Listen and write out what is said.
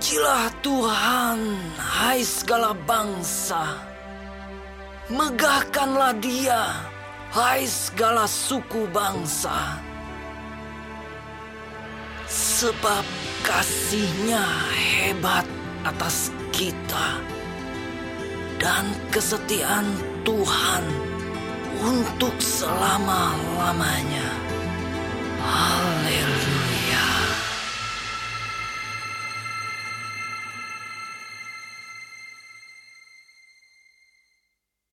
Terpujilah Tuhan, hai segala bangsa. Megahkanlah dia, hai segala suku bangsa. Sebab kasihnya hebat atas kita. Dan kesetiaan Tuhan untuk selama-lamanya.